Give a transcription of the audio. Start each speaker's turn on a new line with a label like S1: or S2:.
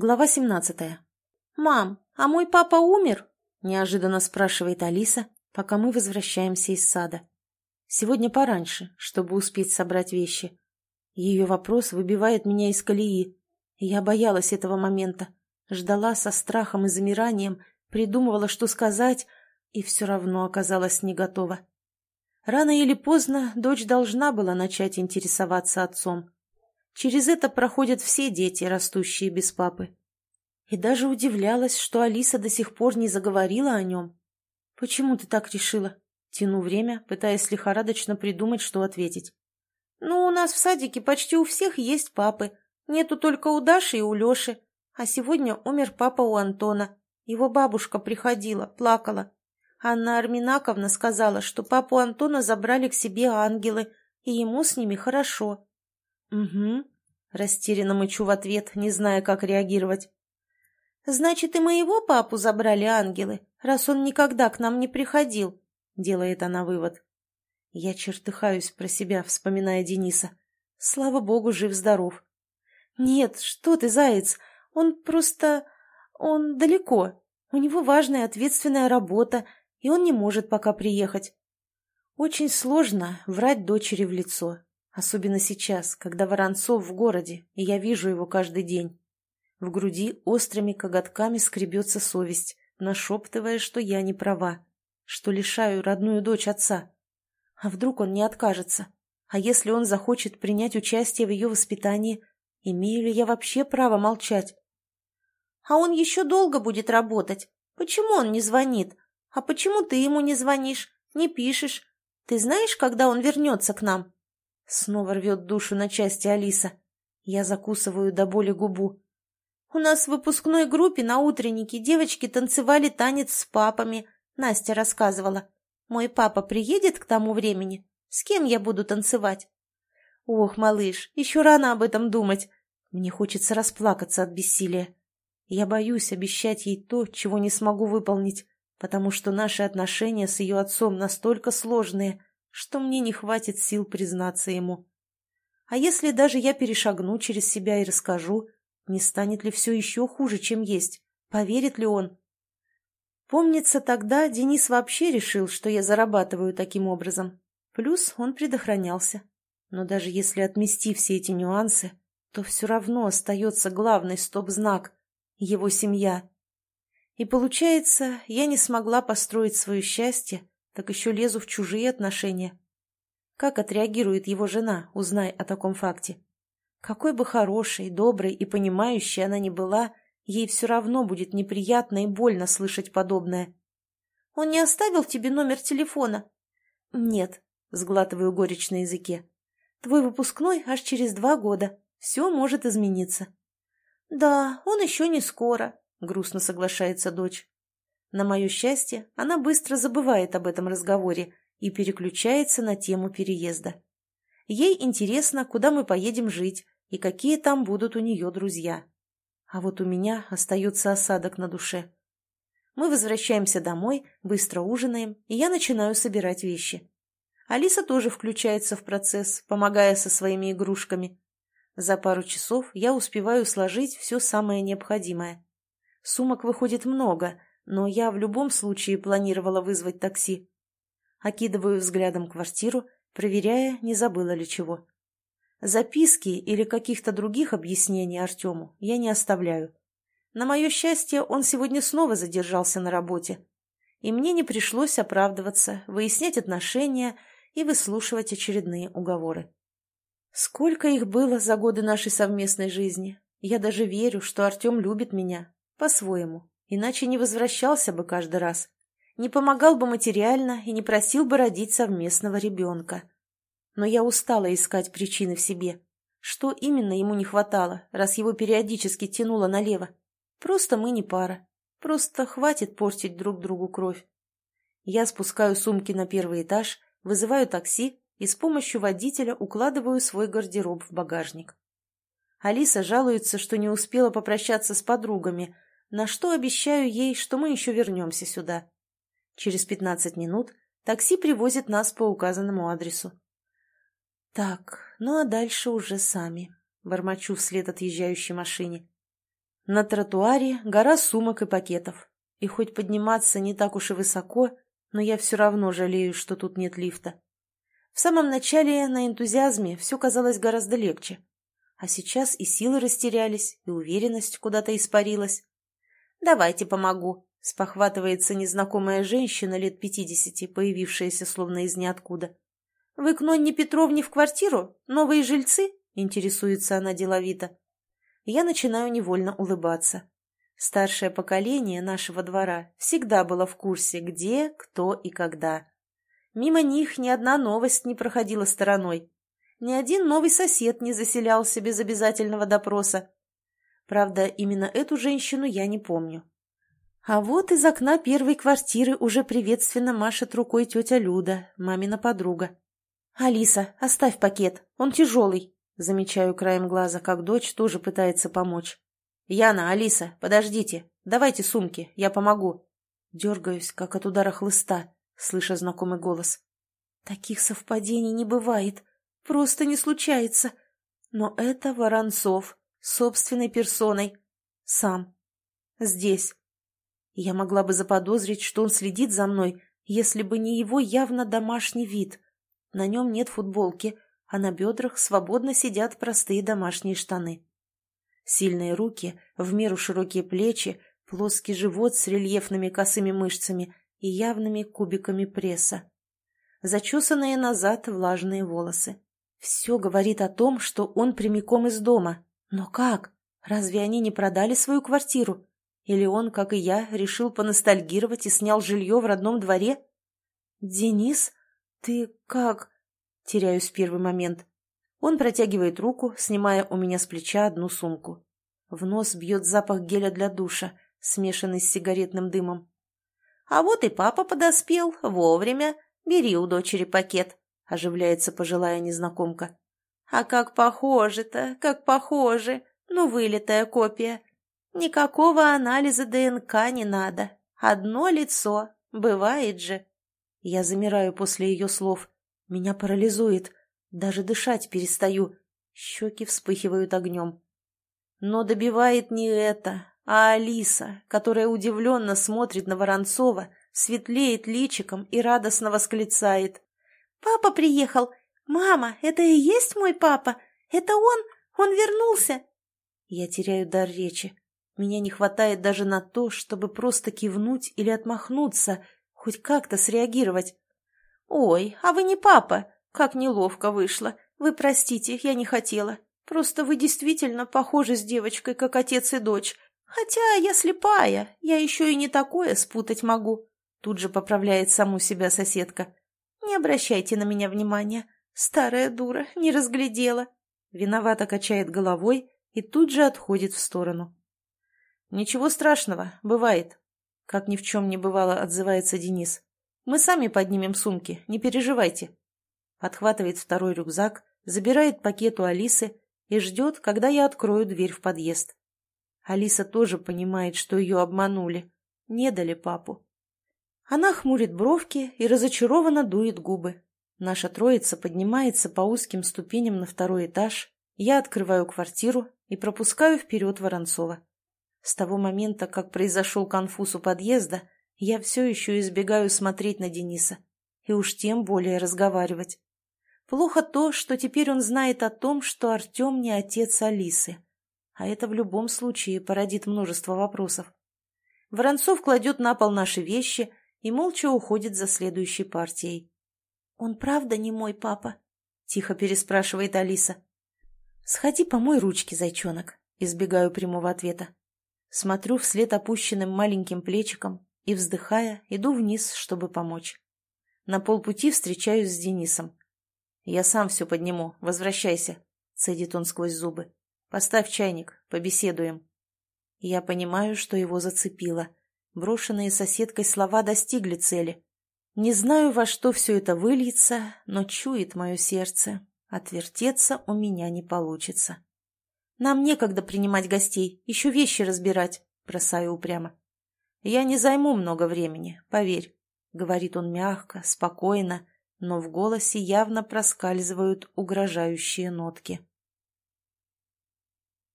S1: Глава 17. «Мам, а мой папа умер?» – неожиданно спрашивает Алиса, пока мы возвращаемся из сада. Сегодня пораньше, чтобы успеть собрать вещи. Ее вопрос выбивает меня из колеи. Я боялась этого момента, ждала со страхом и замиранием, придумывала, что сказать, и все равно оказалась не готова. Рано или поздно дочь должна была начать интересоваться отцом. Через это проходят все дети, растущие без папы. И даже удивлялась, что Алиса до сих пор не заговорила о нем. «Почему ты так решила?» Тяну время, пытаясь лихорадочно придумать, что ответить. «Ну, у нас в садике почти у всех есть папы. Нету только у Даши и у Леши. А сегодня умер папа у Антона. Его бабушка приходила, плакала. Анна Арминаковна сказала, что папу Антона забрали к себе ангелы, и ему с ними хорошо. «Угу», — растерянно мычу в ответ, не зная, как реагировать. «Значит, и моего папу забрали ангелы, раз он никогда к нам не приходил», — делает она вывод. Я чертыхаюсь про себя, вспоминая Дениса. Слава богу, жив-здоров. «Нет, что ты, заяц, он просто... он далеко. У него важная ответственная работа, и он не может пока приехать. Очень сложно врать дочери в лицо, Особенно сейчас, когда Воронцов в городе, и я вижу его каждый день. В груди острыми коготками скребется совесть, нашептывая, что я не права, что лишаю родную дочь отца. А вдруг он не откажется? А если он захочет принять участие в ее воспитании, имею ли я вообще право молчать? А он еще долго будет работать. Почему он не звонит? А почему ты ему не звонишь, не пишешь? Ты знаешь, когда он вернется к нам? Снова рвет душу на части Алиса. Я закусываю до боли губу. У нас в выпускной группе на утреннике девочки танцевали танец с папами. Настя рассказывала. Мой папа приедет к тому времени? С кем я буду танцевать? Ох, малыш, еще рано об этом думать. Мне хочется расплакаться от бессилия. Я боюсь обещать ей то, чего не смогу выполнить, потому что наши отношения с ее отцом настолько сложные, что мне не хватит сил признаться ему. А если даже я перешагну через себя и расскажу, не станет ли все еще хуже, чем есть? Поверит ли он? Помнится, тогда Денис вообще решил, что я зарабатываю таким образом. Плюс он предохранялся. Но даже если отмести все эти нюансы, то все равно остается главный стоп-знак — его семья. И получается, я не смогла построить свое счастье так еще лезу в чужие отношения. Как отреагирует его жена, узнай о таком факте? Какой бы хорошей, доброй и понимающей она ни была, ей все равно будет неприятно и больно слышать подобное. «Он не оставил тебе номер телефона?» «Нет», — сглатываю горечь на языке. «Твой выпускной аж через два года. Все может измениться». «Да, он еще не скоро», — грустно соглашается дочь. На мое счастье, она быстро забывает об этом разговоре и переключается на тему переезда. Ей интересно, куда мы поедем жить и какие там будут у нее друзья. А вот у меня остается осадок на душе. Мы возвращаемся домой, быстро ужинаем, и я начинаю собирать вещи. Алиса тоже включается в процесс, помогая со своими игрушками. За пару часов я успеваю сложить все самое необходимое. Сумок выходит много, но я в любом случае планировала вызвать такси. Окидываю взглядом квартиру, проверяя, не забыла ли чего. Записки или каких-то других объяснений Артему я не оставляю. На мое счастье, он сегодня снова задержался на работе. И мне не пришлось оправдываться, выяснять отношения и выслушивать очередные уговоры. Сколько их было за годы нашей совместной жизни. Я даже верю, что Артем любит меня. По-своему иначе не возвращался бы каждый раз, не помогал бы материально и не просил бы родить совместного ребенка. Но я устала искать причины в себе. Что именно ему не хватало, раз его периодически тянуло налево? Просто мы не пара. Просто хватит портить друг другу кровь. Я спускаю сумки на первый этаж, вызываю такси и с помощью водителя укладываю свой гардероб в багажник. Алиса жалуется, что не успела попрощаться с подругами – на что обещаю ей, что мы еще вернемся сюда. Через пятнадцать минут такси привозит нас по указанному адресу. Так, ну а дальше уже сами, бормочу вслед отъезжающей машине. На тротуаре гора сумок и пакетов. И хоть подниматься не так уж и высоко, но я все равно жалею, что тут нет лифта. В самом начале на энтузиазме все казалось гораздо легче. А сейчас и силы растерялись, и уверенность куда-то испарилась. «Давайте помогу», — спохватывается незнакомая женщина лет пятидесяти, появившаяся словно из ниоткуда. «Вы к Нонне Петровне в квартиру? Новые жильцы?» — интересуется она деловито. Я начинаю невольно улыбаться. Старшее поколение нашего двора всегда было в курсе, где, кто и когда. Мимо них ни одна новость не проходила стороной. Ни один новый сосед не заселялся без обязательного допроса. Правда, именно эту женщину я не помню. А вот из окна первой квартиры уже приветственно машет рукой тетя Люда, мамина подруга. «Алиса, оставь пакет, он тяжелый», замечаю краем глаза, как дочь тоже пытается помочь. «Яна, Алиса, подождите, давайте сумки, я помогу». Дергаюсь, как от удара хлыста, слыша знакомый голос. «Таких совпадений не бывает, просто не случается. Но это Воронцов, собственной персоной. Сам. Здесь. Я могла бы заподозрить, что он следит за мной, если бы не его явно домашний вид. На нем нет футболки, а на бедрах свободно сидят простые домашние штаны. Сильные руки, в меру широкие плечи, плоский живот с рельефными косыми мышцами и явными кубиками пресса. Зачесанные назад влажные волосы. Все говорит о том, что он прямиком из дома, но как? Разве они не продали свою квартиру? Или он, как и я, решил поностальгировать и снял жилье в родном дворе? «Денис, ты как?» Теряюсь в первый момент. Он протягивает руку, снимая у меня с плеча одну сумку. В нос бьет запах геля для душа, смешанный с сигаретным дымом. «А вот и папа подоспел, вовремя. Бери у дочери пакет», — оживляется пожилая незнакомка. А как похоже-то, как похоже. Ну, вылитая копия. Никакого анализа ДНК не надо. Одно лицо. Бывает же. Я замираю после ее слов. Меня парализует. Даже дышать перестаю. Щеки вспыхивают огнем. Но добивает не это, а Алиса, которая удивленно смотрит на Воронцова, светлеет личиком и радостно восклицает. «Папа приехал! «Мама, это и есть мой папа? Это он? Он вернулся?» Я теряю дар речи. Меня не хватает даже на то, чтобы просто кивнуть или отмахнуться, хоть как-то среагировать. «Ой, а вы не папа? Как неловко вышло. Вы простите, я не хотела. Просто вы действительно похожи с девочкой, как отец и дочь. Хотя я слепая, я еще и не такое спутать могу». Тут же поправляет саму себя соседка. «Не обращайте на меня внимания. Старая дура, не разглядела. Виновато качает головой и тут же отходит в сторону. Ничего страшного, бывает. Как ни в чем не бывало, отзывается Денис. Мы сами поднимем сумки, не переживайте. Подхватывает второй рюкзак, забирает пакет у Алисы и ждет, когда я открою дверь в подъезд. Алиса тоже понимает, что ее обманули. Не дали папу. Она хмурит бровки и разочарованно дует губы. Наша троица поднимается по узким ступеням на второй этаж, я открываю квартиру и пропускаю вперед Воронцова. С того момента, как произошел конфуз у подъезда, я все еще избегаю смотреть на Дениса и уж тем более разговаривать. Плохо то, что теперь он знает о том, что Артем не отец Алисы. А это в любом случае породит множество вопросов. Воронцов кладет на пол наши вещи и молча уходит за следующей партией. «Он правда не мой папа?» — тихо переспрашивает Алиса. «Сходи помой ручки, зайчонок», — избегаю прямого ответа. Смотрю вслед опущенным маленьким плечиком и, вздыхая, иду вниз, чтобы помочь. На полпути встречаюсь с Денисом. «Я сам все подниму, возвращайся», — цедит он сквозь зубы. «Поставь чайник, побеседуем». Я понимаю, что его зацепило. Брошенные соседкой слова достигли цели. Не знаю, во что все это выльется, но чует мое сердце. Отвертеться у меня не получится. Нам некогда принимать гостей, еще вещи разбирать, бросаю упрямо. Я не займу много времени, поверь, говорит он мягко, спокойно, но в голосе явно проскальзывают угрожающие нотки.